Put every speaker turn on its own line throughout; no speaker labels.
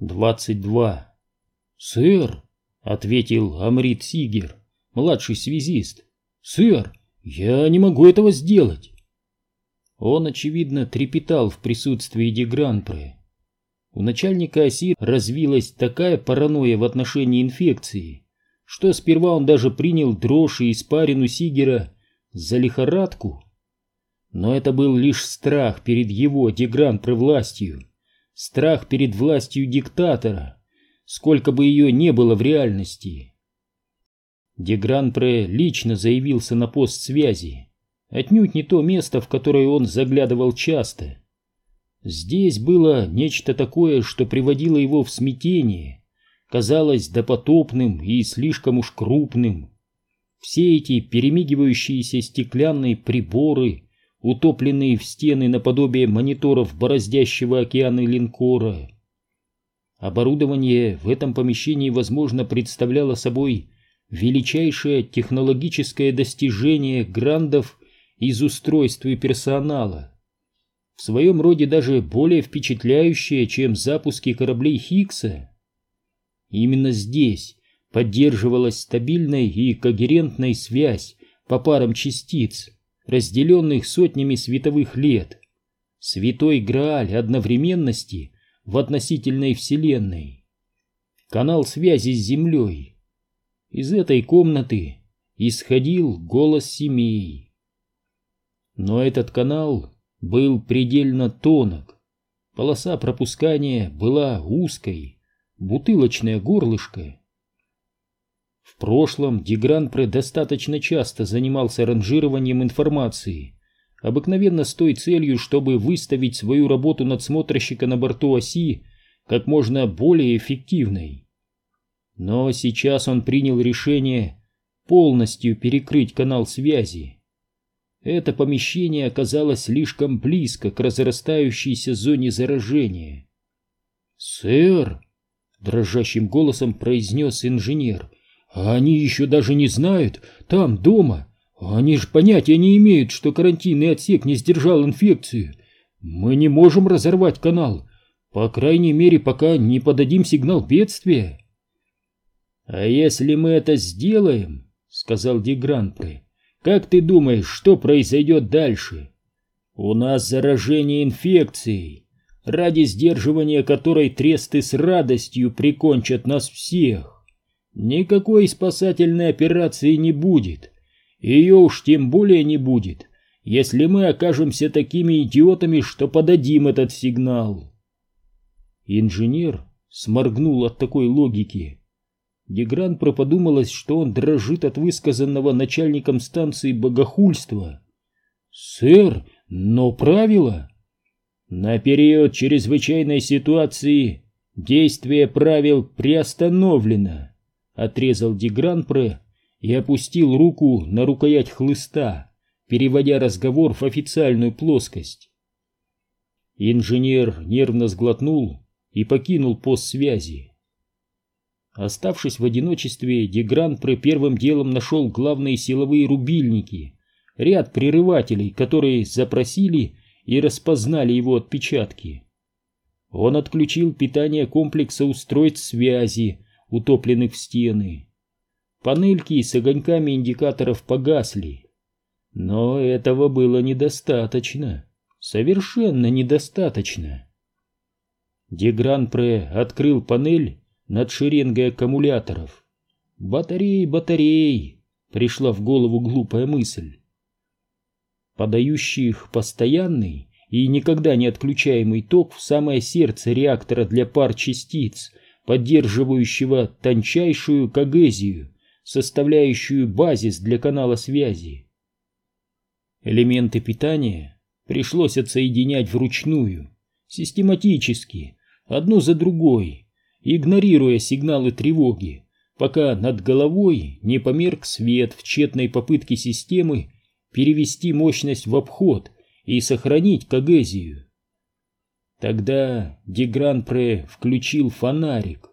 22. «Сэр», — ответил Амрит Сигер, младший связист, — «сэр, я не могу этого сделать». Он, очевидно, трепетал в присутствии Дегранпре. У начальника ОСИ развилась такая паранойя в отношении инфекции, что сперва он даже принял дрожь и испарину Сигера за лихорадку. Но это был лишь страх перед его, Дегранпре, властью, страх перед властью диктатора, сколько бы ее не было в реальности. Дегранпре лично заявился на пост связи, отнюдь не то место, в которое он заглядывал часто. Здесь было нечто такое, что приводило его в смятение, казалось допотопным и слишком уж крупным. Все эти перемигивающиеся стеклянные приборы, утопленные в стены наподобие мониторов бороздящего океаны линкора. Оборудование в этом помещении, возможно, представляло собой величайшее технологическое достижение грандов из устройства и персонала. В своем роде даже более впечатляющее, чем запуски кораблей Хиггса. Именно здесь поддерживалась стабильная и когерентная связь по парам частиц, разделенных сотнями световых лет. Святой Грааль одновременности в относительной Вселенной. Канал связи с Землей. Из этой комнаты исходил голос семей. Но этот канал был предельно тонок. Полоса пропускания была узкой, бутылочное горлышко. В прошлом Дегранпре достаточно часто занимался ранжированием информации, обыкновенно с той целью, чтобы выставить свою работу надсмотрщика на борту оси как можно более эффективной. Но сейчас он принял решение полностью перекрыть канал связи. Это помещение оказалось слишком близко к разрастающейся зоне заражения. «Сэр!» — дрожащим голосом произнес инженер. «Они еще даже не знают, там, дома, они же понятия не имеют, что карантинный отсек не сдержал инфекцию. Мы не можем разорвать канал, по крайней мере, пока не подадим сигнал бедствия. А если мы это сделаем, сказал Дегранпре, как ты думаешь, что произойдет дальше? У нас заражение инфекцией, ради сдерживания которой тресты с радостью прикончат нас всех. Никакой спасательной операции не будет. Ее уж тем более не будет, если мы окажемся такими идиотами, что подадим этот сигнал. Инженер сморгнул от такой логики. Дегран проподумалось, что он дрожит от высказанного начальником станции богохульства. «Сэр, но правило...» «На период чрезвычайной ситуации действие правил приостановлено», — отрезал Дегранпре и опустил руку на рукоять хлыста, переводя разговор в официальную плоскость. Инженер нервно сглотнул и покинул пост связи. Оставшись в одиночестве, Дегран при первым делом нашел главные силовые рубильники, ряд прерывателей, которые запросили и распознали его отпечатки. Он отключил питание комплекса устройств связи, утопленных в стены. Панельки с огоньками индикаторов погасли. Но этого было недостаточно. Совершенно недостаточно. Дегранпре открыл панель над шеренгой аккумуляторов. «Батарей, батарей!» — пришла в голову глупая мысль. Подающий их постоянный и никогда не отключаемый ток в самое сердце реактора для пар частиц, поддерживающего тончайшую когезию, составляющую базис для канала связи. Элементы питания пришлось отсоединять вручную, систематически, одну за другой, игнорируя сигналы тревоги, пока над головой не померк свет в тщетной попытке системы перевести мощность в обход и сохранить когезию. Тогда Дегранпре включил фонарик,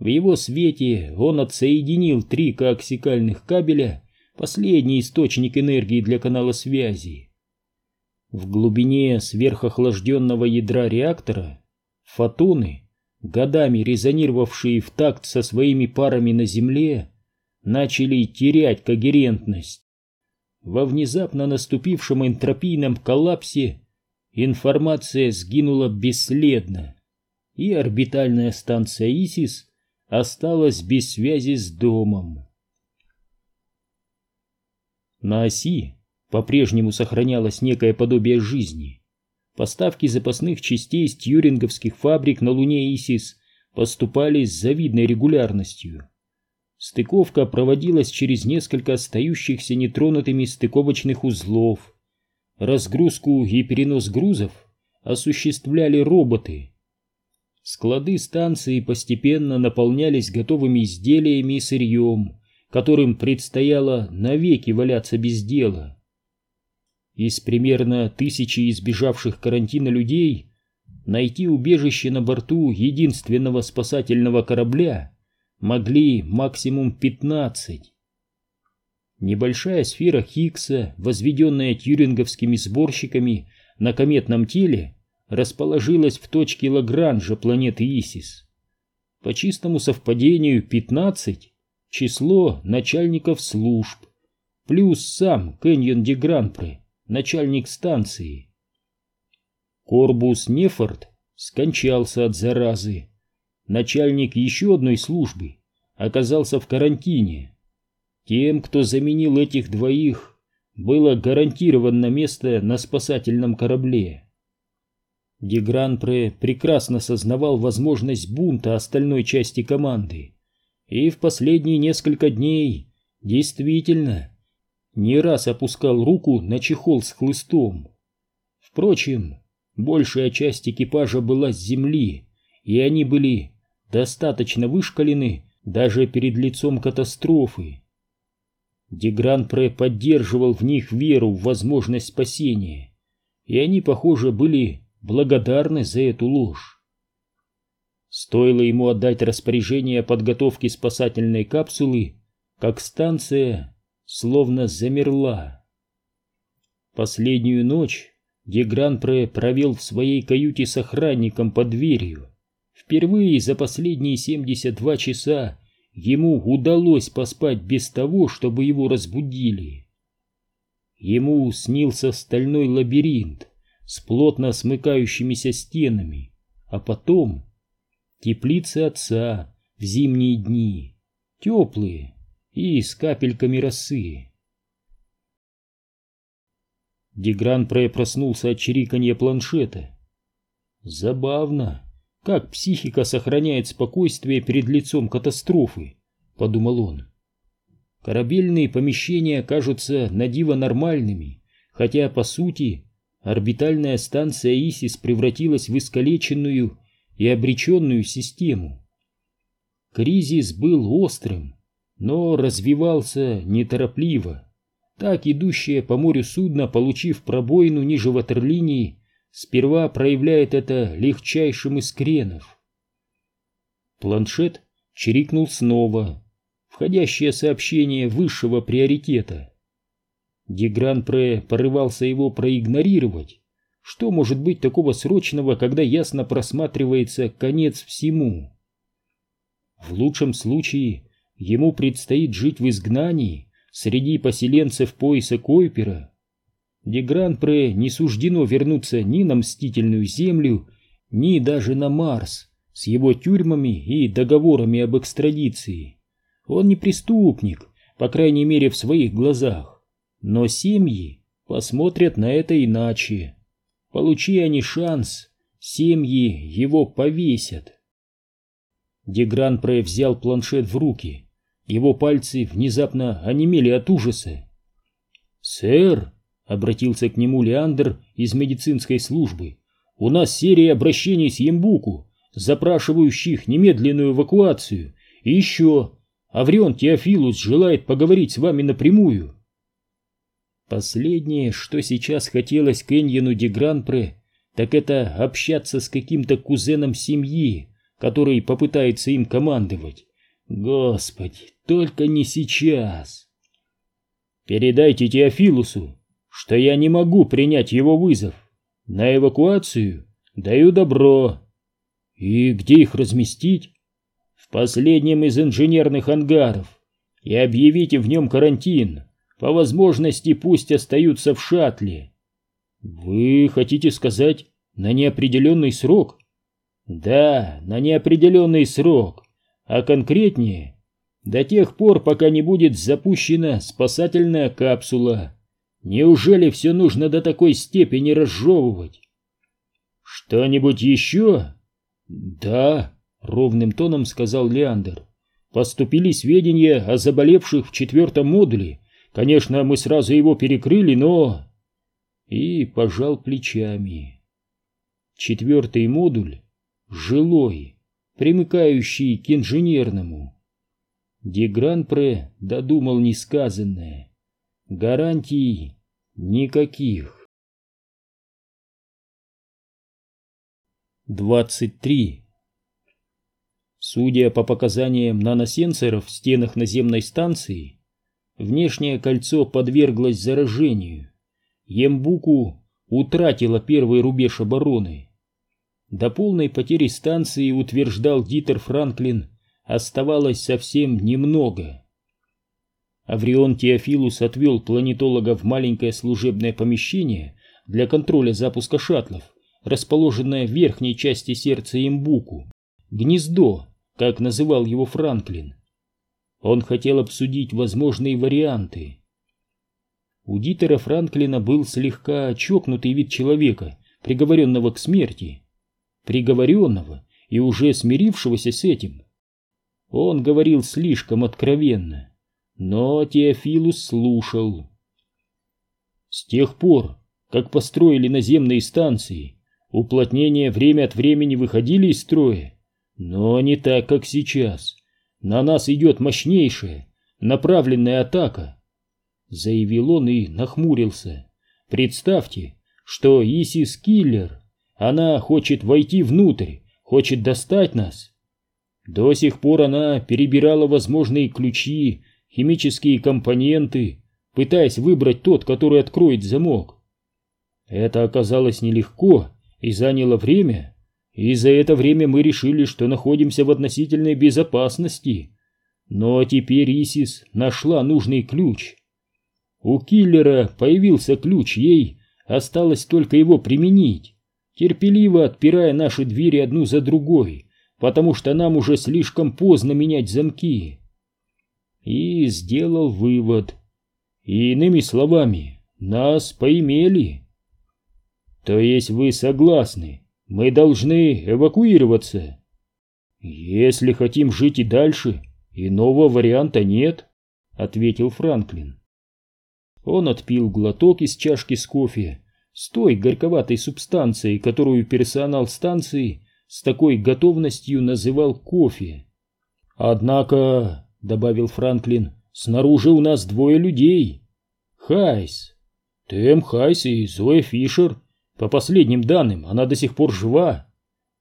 в его свете он отсоединил три коаксикальных кабеля, последний источник энергии для канала связи. В глубине сверхохлажденного ядра реактора фотоны годами резонировавшие в такт со своими парами на Земле, начали терять когерентность. Во внезапно наступившем энтропийном коллапсе информация сгинула бесследно, и орбитальная станция Исис осталась без связи с домом. На оси по-прежнему сохранялось некое подобие жизни. Поставки запасных частей с тьюринговских фабрик на Луне Исис поступали с завидной регулярностью. Стыковка проводилась через несколько остающихся нетронутыми стыковочных узлов. Разгрузку и перенос грузов осуществляли роботы. Склады станции постепенно наполнялись готовыми изделиями и сырьем, которым предстояло навеки валяться без дела. Из примерно тысячи избежавших карантина людей найти убежище на борту единственного спасательного корабля могли максимум 15. Небольшая сфера Хиггса, возведенная тьюринговскими сборщиками на кометном теле, расположилась в точке Лагранжа планеты Исис. По чистому совпадению 15 — число начальников служб, плюс сам Кэньон де Гранпре, начальник станции. Корбус Нефорт скончался от заразы. Начальник еще одной службы оказался в карантине. Тем, кто заменил этих двоих, было гарантировано место на спасательном корабле. Дегранпре прекрасно сознавал возможность бунта остальной части команды и в последние несколько дней действительно не раз опускал руку на чехол с хлыстом. Впрочем, большая часть экипажа была с земли, и они были достаточно вышкалены даже перед лицом катастрофы. Дегранпре поддерживал в них веру в возможность спасения, и они, похоже, были благодарны за эту ложь. Стоило ему отдать распоряжение о подготовке спасательной капсулы, как станция словно замерла. Последнюю ночь Дегранпре провел в своей каюте с охранником под дверью. Впервые за последние 72 часа ему удалось поспать без того, чтобы его разбудили. Ему снился стальной лабиринт с плотно смыкающимися стенами, а потом теплицы отца в зимние дни, теплые, и с капельками росы. Дегран проснулся от чириканья планшета. Забавно, как психика сохраняет спокойствие перед лицом катастрофы, подумал он. Корабельные помещения кажутся надиво нормальными, хотя, по сути, орбитальная станция Исис превратилась в искалеченную и обреченную систему. Кризис был острым, но развивался неторопливо. Так идущее по морю судно, получив пробоину ниже ватерлинии, сперва проявляет это легчайшим из кренов. Планшет чирикнул снова. Входящее сообщение высшего приоритета. Дегран-Пре порывался его проигнорировать. Что может быть такого срочного, когда ясно просматривается конец всему? В лучшем случае ему предстоит жить в изгнании среди поселенцев пояса Койпера. Дегранпре не суждено вернуться ни на мстительную землю, ни даже на Марс с его тюрьмами и договорами об экстрадиции. Он не преступник, по крайней мере в своих глазах, но семьи посмотрят на это иначе. Получи они шанс, семьи его повесят. Дегранпре взял планшет в руки его пальцы внезапно онемели от ужаса. «Сэр», — обратился к нему Леандр из медицинской службы, — «у нас серия обращений с Ембуку, запрашивающих немедленную эвакуацию. И еще, Аврион Теофилус желает поговорить с вами напрямую». Последнее, что сейчас хотелось Кеньену де Гранпре, так это общаться с каким-то кузеном семьи, который попытается им командовать. Господи, только не сейчас. Передайте Теофилусу, что я не могу принять его вызов. На эвакуацию даю добро. И где их разместить? В последнем из инженерных ангаров. И объявите в нем карантин. По возможности пусть остаются в шаттле. Вы хотите сказать на неопределенный срок? Да, на неопределенный срок. А конкретнее, до тех пор, пока не будет запущена спасательная капсула. Неужели все нужно до такой степени разжевывать? Что-нибудь еще? Да, ровным тоном сказал Леандр. Поступили сведения о заболевших в четвертом модуле. Конечно, мы сразу его перекрыли, но... И пожал плечами. Четвертый модуль — жилой, примыкающий к инженерному. Дегранпре додумал несказанное. Гарантий никаких. 23. Судя по показаниям наносенсоров в стенах наземной станции, внешнее кольцо подверглось заражению. Ембуку утратила первый рубеж обороны. До полной потери станции, утверждал Дитер Франклин, оставалось совсем немного. Аврион Теофилус отвел планетолога в маленькое служебное помещение для контроля запуска шаттлов, расположенное в верхней части сердца имбуку, гнездо, как называл его Франклин. Он хотел обсудить возможные варианты. У Дитера Франклина был слегка чокнутый вид человека, приговоренного к смерти. Приговоренного и уже смирившегося с этим. Он говорил слишком откровенно но Теофилус слушал. С тех пор, как построили наземные станции, уплотнения время от времени выходили из строя, но не так, как сейчас. На нас идет мощнейшая, направленная атака, заявил он и нахмурился. Представьте, что Исис Киллер, она хочет войти внутрь, хочет достать нас. До сих пор она перебирала возможные ключи химические компоненты, пытаясь выбрать тот, который откроет замок. Это оказалось нелегко и заняло время, и за это время мы решили, что находимся в относительной безопасности. Но теперь Исис нашла нужный ключ. У киллера появился ключ, ей осталось только его применить, терпеливо отпирая наши двери одну за другой, потому что нам уже слишком поздно менять замки и сделал вывод. Иными словами, нас поимели. То есть вы согласны, мы должны эвакуироваться? Если хотим жить и дальше, иного варианта нет, ответил Франклин. Он отпил глоток из чашки с кофе, с той горьковатой субстанцией, которую персонал станции с такой готовностью называл кофе. Однако — добавил Франклин, — снаружи у нас двое людей. Хайс. Тэм Хайс и Зоя Фишер. По последним данным, она до сих пор жива.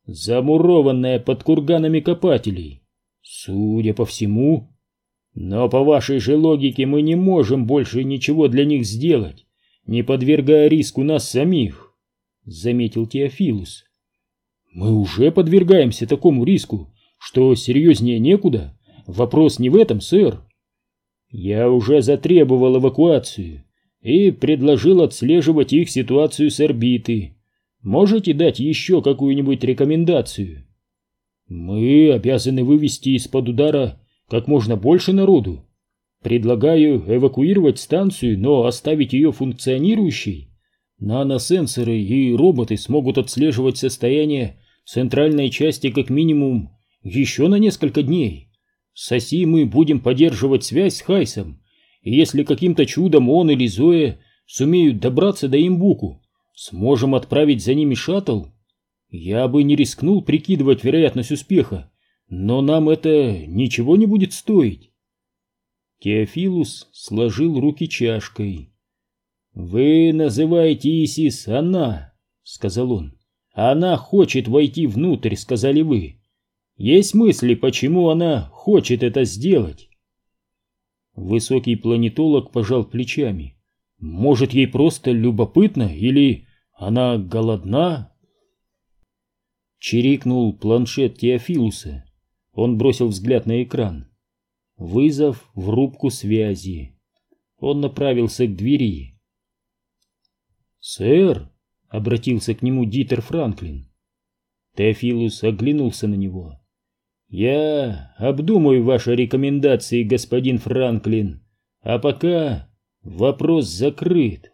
Замурованная под курганами копателей. Судя по всему. Но по вашей же логике мы не можем больше ничего для них сделать, не подвергая риску нас самих, — заметил Теофилус. Мы уже подвергаемся такому риску, что серьезнее некуда. Вопрос не в этом, сэр. Я уже затребовал эвакуацию и предложил отслеживать их ситуацию с орбиты. Можете дать еще какую-нибудь рекомендацию? Мы обязаны вывести из-под удара как можно больше народу. Предлагаю эвакуировать станцию, но оставить ее функционирующей. Наносенсоры и роботы смогут отслеживать состояние центральной части как минимум еще на несколько дней. С Оси мы будем поддерживать связь с Хайсом, и если каким-то чудом он или Зоя сумеют добраться до Имбуку, сможем отправить за ними шаттл. Я бы не рискнул прикидывать вероятность успеха, но нам это ничего не будет стоить. Теофилус сложил руки чашкой. «Вы называете Исис она», — сказал он. «Она хочет войти внутрь», — сказали вы. Есть мысли, почему она хочет это сделать? Высокий планетолог пожал плечами. Может, ей просто любопытно или она голодна? Чирикнул планшет Теофилуса. Он бросил взгляд на экран. Вызов в рубку связи. Он направился к двери. «Сэр!» — обратился к нему Дитер Франклин. Теофилус оглянулся на него. «Я обдумаю ваши рекомендации, господин Франклин, а пока вопрос закрыт».